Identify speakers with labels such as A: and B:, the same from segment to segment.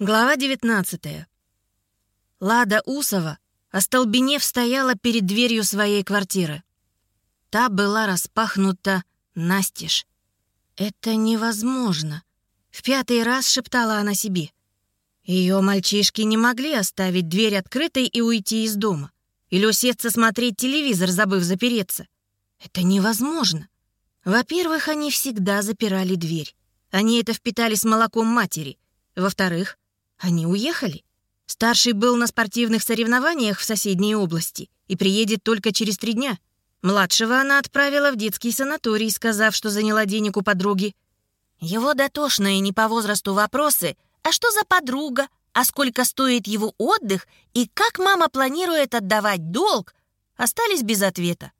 A: Глава 19. Лада Усова, остолбенев, стояла перед дверью своей квартиры. Та была распахнута настежь. «Это невозможно», — в пятый раз шептала она себе. Ее мальчишки не могли оставить дверь открытой и уйти из дома. Или усеться смотреть телевизор, забыв запереться. Это невозможно. Во-первых, они всегда запирали дверь. Они это впитали с молоком матери. Во-вторых, они уехали. Старший был на спортивных соревнованиях в соседней области и приедет только через три дня. Младшего она отправила в детский санаторий, сказав, что заняла денег у подруги. Его дотошные не по возрасту вопросы «А что за подруга? А сколько стоит его отдых? И как мама планирует отдавать долг?» остались без ответа.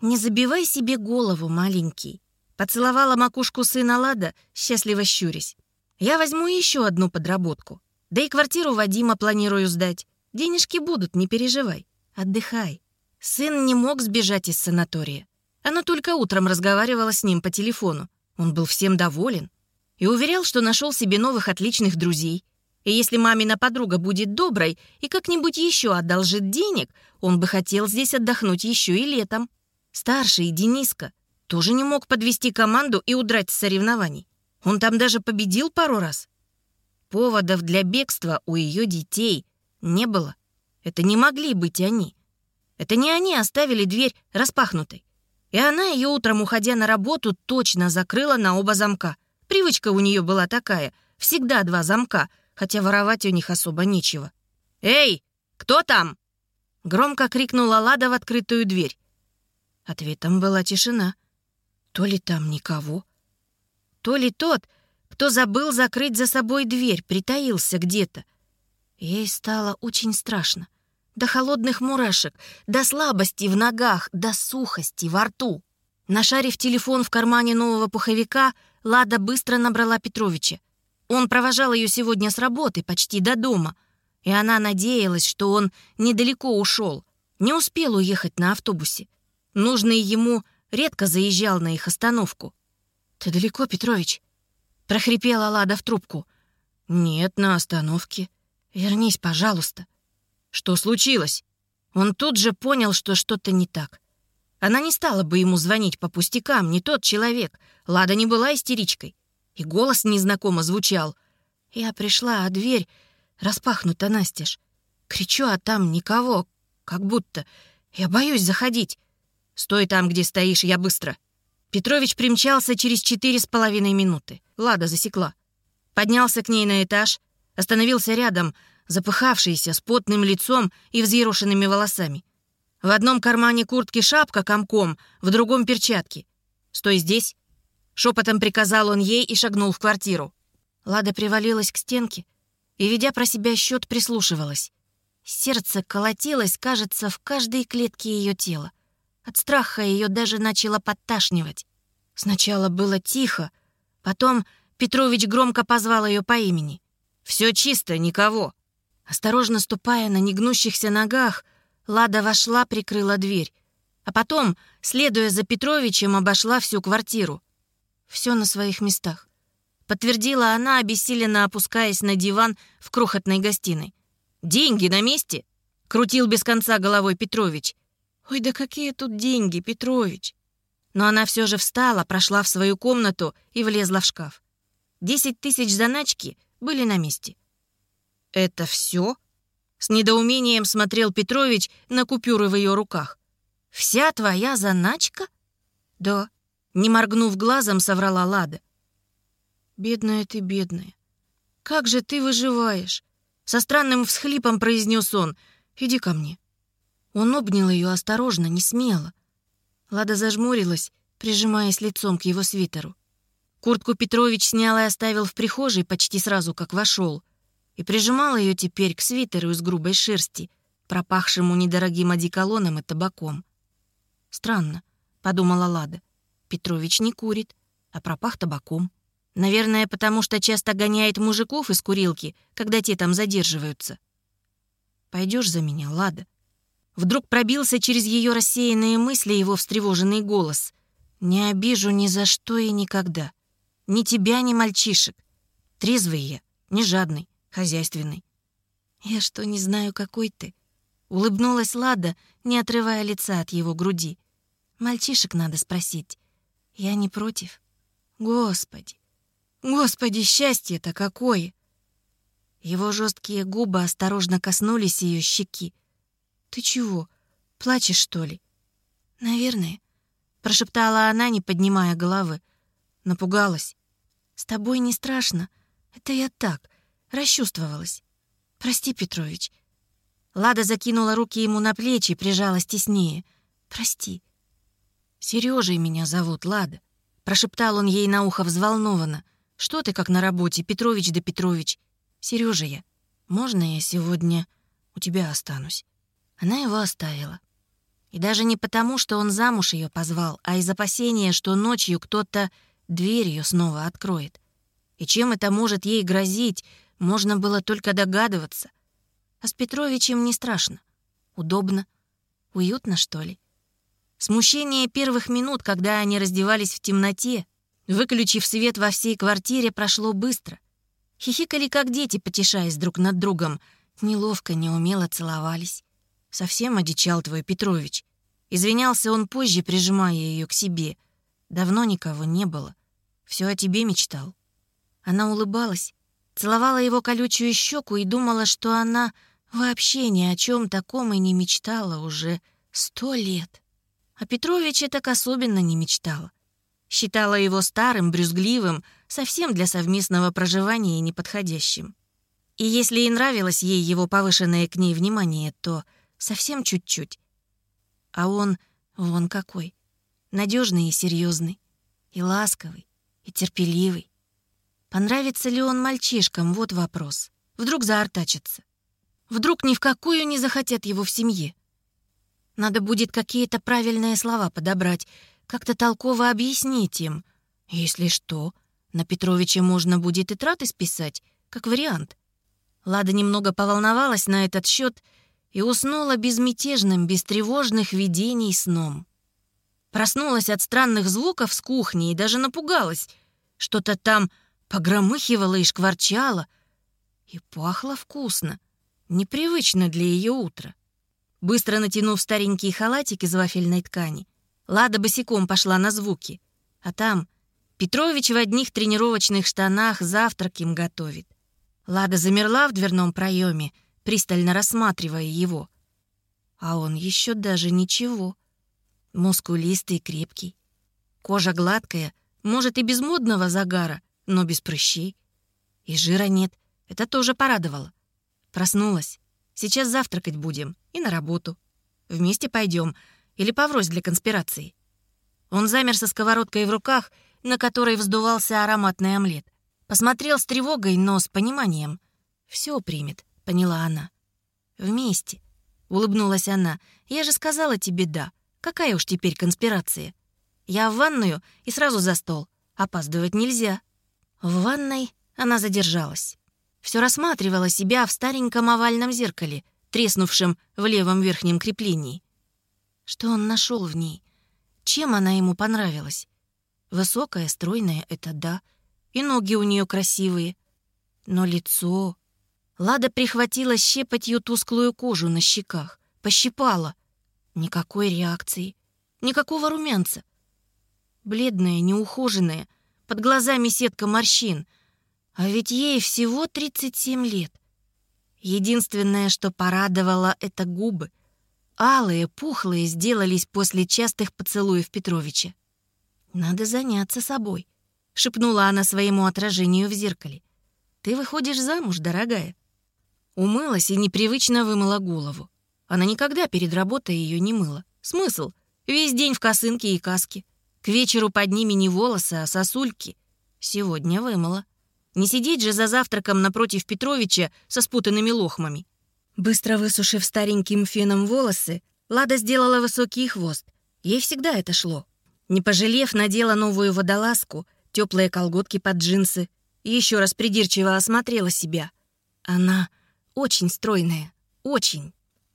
A: «Не забивай себе голову, маленький», — поцеловала макушку сына Лада, счастливо щурясь. «Я возьму еще одну подработку. Да и квартиру Вадима планирую сдать. Денежки будут, не переживай. Отдыхай. Сын не мог сбежать из санатория. Она только утром разговаривала с ним по телефону. Он был всем доволен. И уверял, что нашел себе новых отличных друзей. И если мамина подруга будет доброй и как-нибудь еще одолжит денег, он бы хотел здесь отдохнуть еще и летом. Старший, Дениска, тоже не мог подвести команду и удрать с соревнований. Он там даже победил пару раз. Поводов для бегства у ее детей не было. Это не могли быть они. Это не они оставили дверь распахнутой. И она ее утром, уходя на работу, точно закрыла на оба замка. Привычка у нее была такая. Всегда два замка, хотя воровать у них особо нечего. «Эй, кто там?» Громко крикнула Лада в открытую дверь. Ответом была тишина. То ли там никого, то ли тот, кто забыл закрыть за собой дверь, притаился где-то. Ей стало очень страшно. До холодных мурашек, до слабости в ногах, до сухости во рту. Нашарив телефон в кармане нового пуховика, Лада быстро набрала Петровича. Он провожал ее сегодня с работы, почти до дома. И она надеялась, что он недалеко ушел, не успел уехать на автобусе. Нужный ему редко заезжал на их остановку. «Ты далеко, Петрович?» Прохрипела Лада в трубку. «Нет, на остановке. Вернись, пожалуйста». «Что случилось?» Он тут же понял, что что-то не так. Она не стала бы ему звонить по пустякам, не тот человек. Лада не была истеричкой. И голос незнакомо звучал. Я пришла, а дверь распахнута настежь. Кричу, а там никого, как будто. Я боюсь заходить. Стой там, где стоишь, я быстро. Петрович примчался через четыре с половиной минуты. Лада засекла. Поднялся к ней на этаж, остановился рядом, запыхавшийся, с потным лицом и взъерошенными волосами. В одном кармане куртки шапка комком, в другом перчатки. «Стой здесь!» Шепотом приказал он ей и шагнул в квартиру. Лада привалилась к стенке и, ведя про себя счет, прислушивалась. Сердце колотилось, кажется, в каждой клетке ее тела. От страха ее даже начало подташнивать. Сначала было тихо, потом Петрович громко позвал ее по имени. «Все чисто, никого». Осторожно ступая на негнущихся ногах, Лада вошла, прикрыла дверь. А потом, следуя за Петровичем, обошла всю квартиру. Все на своих местах. Подтвердила она, обессиленно опускаясь на диван в крохотной гостиной. «Деньги на месте?» — крутил без конца головой Петрович. «Ой, да какие тут деньги, Петрович!» Но она все же встала, прошла в свою комнату и влезла в шкаф. Десять тысяч заначки были на месте. «Это все?» С недоумением смотрел Петрович на купюры в ее руках. «Вся твоя заначка?» «Да», — не моргнув глазом, соврала Лада. «Бедная ты, бедная. Как же ты выживаешь?» Со странным всхлипом произнес он. «Иди ко мне». Он обнял ее осторожно, не смело. Лада зажмурилась, прижимаясь лицом к его свитеру. Куртку Петрович снял и оставил в прихожей почти сразу, как вошел, и прижимал ее теперь к свитеру из грубой шерсти, пропахшему недорогим одеколоном и табаком. «Странно», — подумала Лада. «Петрович не курит, а пропах табаком. Наверное, потому что часто гоняет мужиков из курилки, когда те там задерживаются. Пойдешь за меня, Лада?» Вдруг пробился через ее рассеянные мысли его встревоженный голос. «Не обижу ни за что и никогда. Ни тебя, ни мальчишек. Трезвый я, не жадный.
B: хозяйственный.
A: «Я что, не знаю, какой ты?» Улыбнулась Лада, не отрывая лица от его груди. «Мальчишек надо спросить. Я не против». «Господи! Господи, счастье-то какое!» Его жесткие губы осторожно коснулись ее щеки. «Ты чего, плачешь, что ли?» «Наверное», — прошептала она, не поднимая головы. Напугалась. «С тобой не страшно. Это я так, расчувствовалась. Прости, Петрович». Лада закинула руки ему на плечи, прижалась теснее. «Прости». «Сережей меня зовут, Лада», — прошептал он ей на ухо взволнованно. «Что ты как на работе, Петрович да Петрович? Сережа я. Можно я сегодня у тебя останусь?» Она его оставила. И даже не потому, что он замуж ее позвал, а из опасения, что ночью кто-то дверь ее снова откроет. И чем это может ей грозить, можно было только догадываться. А с Петровичем не страшно. Удобно. Уютно, что ли? Смущение первых минут, когда они раздевались в темноте, выключив свет во всей квартире, прошло быстро. Хихикали, как дети, потешаясь друг над другом. Неловко, неумело целовались. Совсем одичал твой Петрович. Извинялся он позже, прижимая ее к себе. Давно никого не было. Все о тебе мечтал. Она улыбалась, целовала его колючую щеку и думала, что она вообще ни о чем таком и не мечтала уже сто лет. А Петровича так особенно не мечтала. Считала его старым, брюзгливым, совсем для совместного проживания неподходящим. И если и нравилось ей его повышенное к ней внимание, то Совсем чуть-чуть. А он вон какой. надежный и серьезный, и ласковый, и терпеливый. Понравится ли он мальчишкам, вот вопрос. Вдруг заортачатся. Вдруг ни в какую не захотят его в семье. Надо будет какие-то правильные слова подобрать, как-то толково объяснить им. Если что, на Петровича можно будет и траты списать, как вариант. Лада немного поволновалась на этот счет и уснула безмятежным, без тревожных видений сном. Проснулась от странных звуков с кухни и даже напугалась. Что-то там погромыхивало и шкварчало. И пахло вкусно, непривычно для ее утра. Быстро натянув старенький халатик из вафельной ткани, Лада босиком пошла на звуки. А там Петрович в одних тренировочных штанах завтрак им готовит. Лада замерла в дверном проеме, пристально рассматривая его. А он еще даже ничего. Мускулистый и крепкий. Кожа гладкая, может и без модного загара, но без прыщей. И жира нет, это тоже порадовало. Проснулась. Сейчас завтракать будем и на работу. Вместе пойдем или поврось для конспирации. Он замер со сковородкой в руках, на которой вздувался ароматный омлет. Посмотрел с тревогой, но с пониманием. Все примет. — поняла она. «Вместе», — улыбнулась она. «Я же сказала тебе «да». Какая уж теперь конспирация? Я в ванную и сразу за стол. Опаздывать нельзя». В ванной она задержалась. Все рассматривала себя в стареньком овальном зеркале, треснувшем в левом верхнем креплении. Что он нашел в ней? Чем она ему понравилась? Высокая, стройная — это да. И ноги у нее красивые. Но лицо... Лада прихватила щепотью тусклую кожу на щеках, пощипала. Никакой реакции, никакого румянца. Бледная, неухоженная, под глазами сетка морщин. А ведь ей всего 37 лет. Единственное, что порадовало, это губы. Алые, пухлые сделались после частых поцелуев Петровича. «Надо заняться собой», — шепнула она своему отражению в зеркале. «Ты выходишь замуж, дорогая. Умылась и непривычно вымыла голову. Она никогда перед работой ее не мыла. Смысл? Весь день в косынке и каске. К вечеру под ними не волосы, а сосульки. Сегодня вымыла. Не сидеть же за завтраком напротив Петровича со спутанными лохмами. Быстро высушив стареньким феном волосы, Лада сделала высокий хвост. Ей всегда это шло. Не пожалев, надела новую водолазку, теплые колготки под джинсы и еще раз придирчиво осмотрела себя. Она очень стройная. Очень.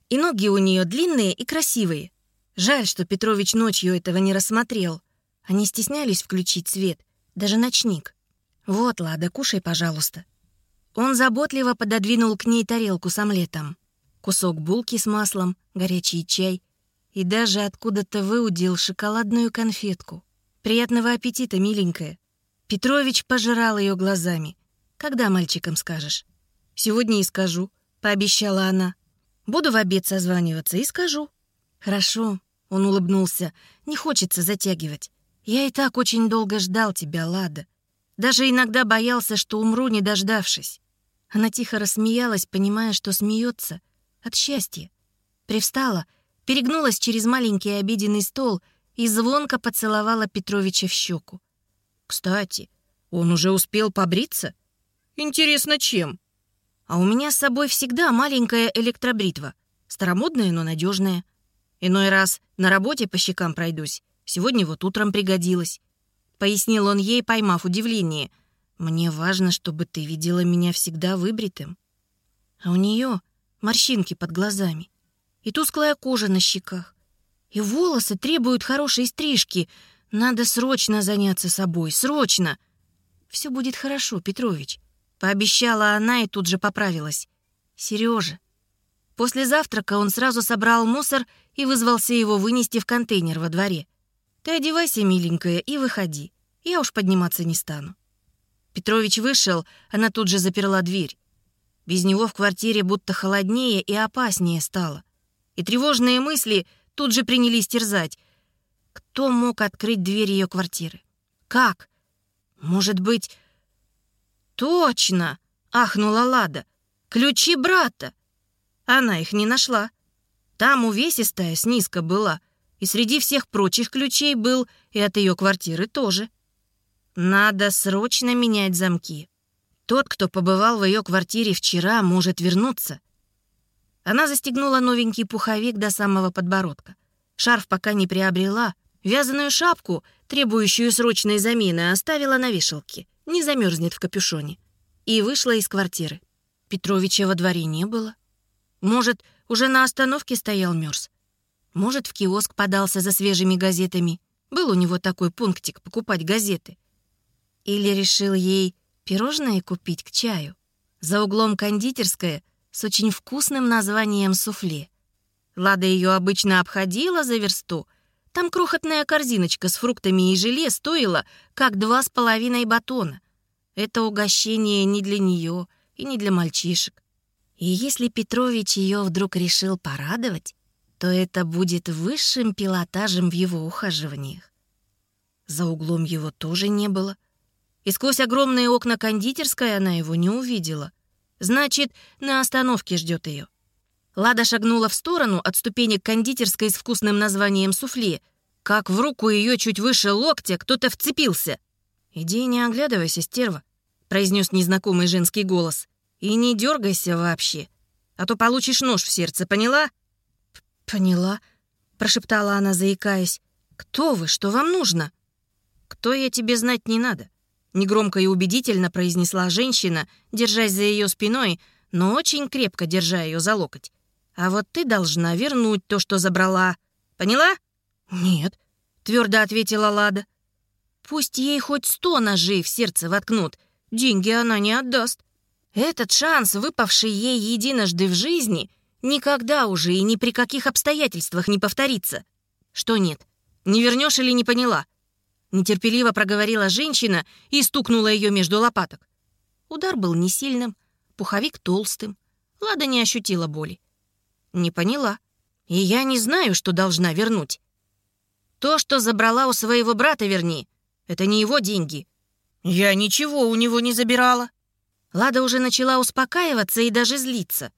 A: И ноги у нее длинные и красивые. Жаль, что Петрович ночью этого не рассмотрел. Они стеснялись включить свет, даже ночник. «Вот, Лада, кушай, пожалуйста». Он заботливо пододвинул к ней тарелку с омлетом. Кусок булки с маслом, горячий чай и даже откуда-то выудил шоколадную конфетку. «Приятного аппетита, миленькая!» Петрович пожирал ее глазами. «Когда мальчикам скажешь?» «Сегодня и скажу», — пообещала она. «Буду в обед созваниваться и скажу». «Хорошо», — он улыбнулся. «Не хочется затягивать. Я и так очень долго ждал тебя, Лада. Даже иногда боялся, что умру, не дождавшись». Она тихо рассмеялась, понимая, что смеется от счастья. Привстала, перегнулась через маленький обеденный стол и звонко поцеловала Петровича в щеку. «Кстати, он уже успел побриться? Интересно, чем?» «А у меня с собой всегда маленькая электробритва. Старомодная, но надежная. Иной раз на работе по щекам пройдусь. Сегодня вот утром пригодилась». Пояснил он ей, поймав удивление. «Мне важно, чтобы ты видела меня всегда выбритым». А у нее морщинки под глазами и тусклая кожа на щеках. И волосы требуют хорошей стрижки. Надо срочно заняться собой, срочно. Все будет хорошо, Петрович, пообещала она и тут же поправилась. Сережа. После завтрака он сразу собрал мусор и вызвался его вынести в контейнер во дворе. Ты одевайся, миленькая, и выходи. Я уж подниматься не стану. Петрович вышел, она тут же заперла дверь. Без него в квартире будто холоднее и опаснее стало. И тревожные мысли тут же принялись терзать. Кто мог открыть дверь ее квартиры? Как? Может быть... Точно! Ахнула Лада. Ключи брата. Она их не нашла. Там увесистая снизка была. И среди всех прочих ключей был и от ее квартиры тоже. Надо срочно менять замки. Тот, кто побывал в ее квартире вчера, может вернуться. Она застегнула новенький пуховик до самого подбородка. Шарф пока не приобрела. Вязаную шапку, требующую срочной замены, оставила на вешалке. Не замерзнет в капюшоне. И вышла из квартиры. Петровича во дворе не было. Может, уже на остановке стоял мерз. Может, в киоск подался за свежими газетами. Был у него такой пунктик — покупать газеты. Или решил ей пирожные купить к чаю. За углом кондитерская с очень вкусным названием суфле. Лада ее обычно обходила за версту. Там крохотная корзиночка с фруктами и желе стоила, как два с половиной батона. Это угощение не для нее и не для мальчишек. И если Петрович ее вдруг решил порадовать, то это будет высшим пилотажем в его ухаживаниях. За углом его тоже не было — и сквозь огромные окна кондитерской она его не увидела. Значит, на остановке ждет ее. Лада шагнула в сторону от ступенек кондитерской с вкусным названием суфле, как в руку ее чуть выше локтя кто-то вцепился. «Иди не оглядывайся, стерва», — произнес незнакомый женский голос. «И не дергайся вообще, а то получишь нож в сердце, поняла?» «Поняла», — прошептала она, заикаясь. «Кто вы? Что вам нужно?» «Кто я тебе знать не надо. Негромко и убедительно произнесла женщина, держась за ее спиной, но очень крепко держа ее за локоть. «А вот ты должна вернуть то, что забрала. Поняла?» «Нет», — твердо ответила Лада. «Пусть ей хоть сто ножей в сердце воткнут, деньги она не отдаст. Этот шанс, выпавший ей единожды в жизни, никогда уже и ни при каких обстоятельствах не повторится. Что нет, не вернешь или не поняла?» Нетерпеливо проговорила женщина и стукнула ее между лопаток. Удар был не сильным, пуховик толстым. Лада не ощутила боли. Не поняла. И я не знаю, что должна вернуть. То, что забрала у своего брата, верни. Это не его деньги. Я ничего у него не забирала. Лада уже начала успокаиваться и даже злиться.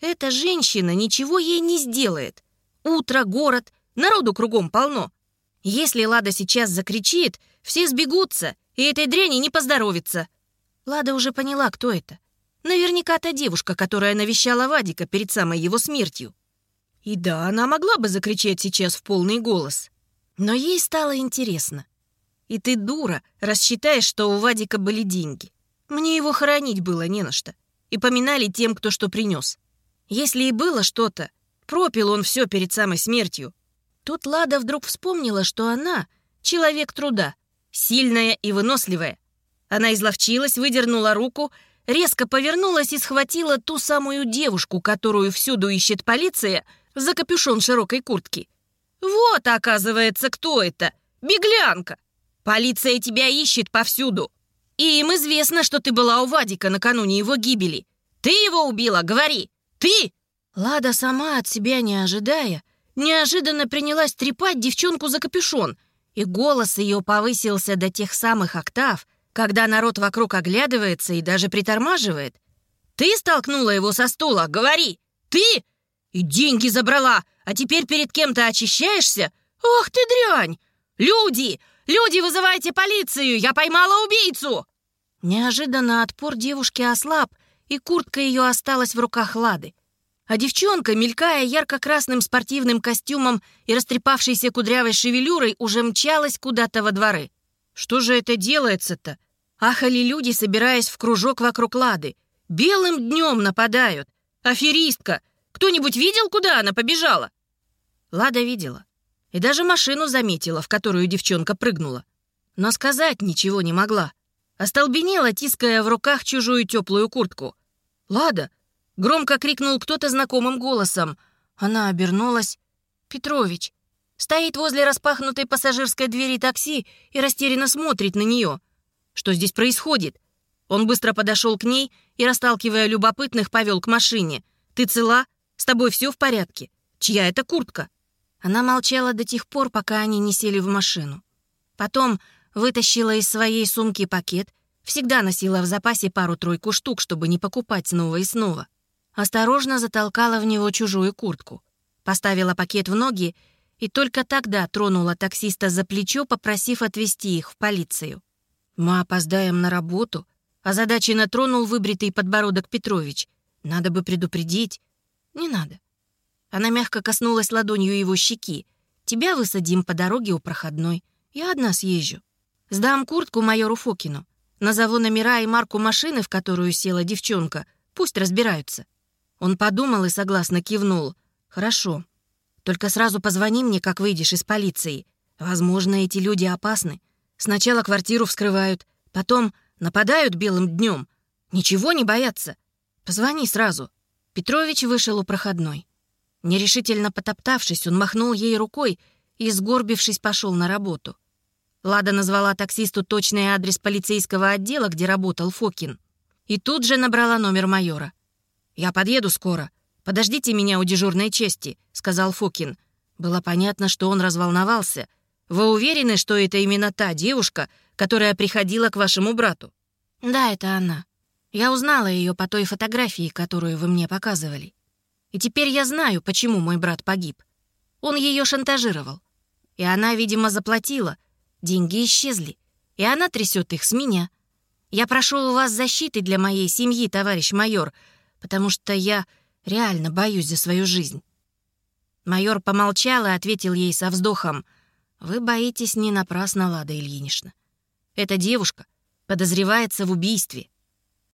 A: Эта женщина ничего ей не сделает. Утро, город, народу кругом полно. Если Лада сейчас закричит, все сбегутся, и этой дряни не поздоровится. Лада уже поняла, кто это. Наверняка та девушка, которая навещала Вадика перед самой его смертью. И да, она могла бы закричать сейчас в полный голос. Но ей стало интересно. И ты дура, рассчитаешь, что у Вадика были деньги. Мне его хоронить было не на что. И поминали тем, кто что принес. Если и было что-то, пропил он все перед самой смертью. Тут Лада вдруг вспомнила, что она — человек труда, сильная и выносливая. Она изловчилась, выдернула руку, резко повернулась и схватила ту самую девушку, которую всюду ищет полиция, за капюшон широкой куртки. «Вот, оказывается, кто это! Беглянка! Полиция тебя ищет повсюду! И им известно, что ты была у Вадика накануне его гибели. Ты его убила, говори! Ты!» Лада, сама от себя не ожидая, неожиданно принялась трепать девчонку за капюшон, и голос ее повысился до тех самых октав, когда народ вокруг оглядывается и даже притормаживает. «Ты столкнула его со стула? Говори! Ты! И деньги забрала, а теперь перед кем-то очищаешься? Ох ты дрянь! Люди! Люди, вызывайте полицию! Я поймала убийцу!» Неожиданно отпор девушки ослаб, и куртка ее осталась в руках Лады. А девчонка, мелькая ярко-красным спортивным костюмом и растрепавшейся кудрявой шевелюрой, уже мчалась куда-то во дворы. Что же это делается-то? Ахали люди, собираясь в кружок вокруг Лады. Белым днем нападают. Аферистка! Кто-нибудь видел, куда она побежала? Лада видела. И даже машину заметила, в которую девчонка прыгнула. Но сказать ничего не могла. Остолбенела, тиская в руках чужую теплую куртку. «Лада!» — громко крикнул кто-то знакомым голосом. Она обернулась. «Петрович!» Стоит возле распахнутой пассажирской двери такси и растерянно смотрит на нее. Что здесь происходит? Он быстро подошел к ней и, расталкивая любопытных, повел к машине. «Ты цела? С тобой все в порядке? Чья это куртка?» Она молчала до тех пор, пока они не сели в машину. Потом вытащила из своей сумки пакет, всегда носила в запасе пару-тройку штук, чтобы не покупать снова и снова. Осторожно затолкала в него чужую куртку. Поставила пакет в ноги и только тогда тронула таксиста за плечо, попросив отвезти их в полицию. «Мы опоздаем на работу», — озадаченно тронул выбритый подбородок Петрович. «Надо бы предупредить». «Не надо». Она мягко коснулась ладонью его щеки. «Тебя высадим по дороге у проходной. Я одна съезжу. Сдам куртку майору Фокину. Назову номера и марку машины, в которую села девчонка. Пусть разбираются». Он подумал и согласно кивнул. «Хорошо. Только сразу позвони мне, как выйдешь из полиции. Возможно, эти люди опасны. Сначала квартиру вскрывают, потом нападают белым днем. Ничего не боятся. Позвони сразу». Петрович вышел у проходной. Нерешительно потоптавшись, он махнул ей рукой и, сгорбившись, пошел на работу. Лада назвала таксисту точный адрес полицейского отдела, где работал Фокин. И тут же набрала номер майора. «Я подъеду скоро. Подождите меня у дежурной чести», — сказал Фокин. Было понятно, что он разволновался — вы уверены, что это именно та девушка, которая приходила к вашему брату?» «Да, это она. Я узнала ее по той фотографии, которую вы мне показывали. И теперь я знаю, почему мой брат погиб. Он ее шантажировал. И она, видимо, заплатила. Деньги исчезли. И она трясет их с меня. Я прошу у вас защиты для моей семьи, товарищ майор, потому что я реально боюсь за свою жизнь». Майор помолчал и ответил ей со вздохом. Вы боитесь не напрасно, Лада Ильинична. Эта девушка подозревается в убийстве.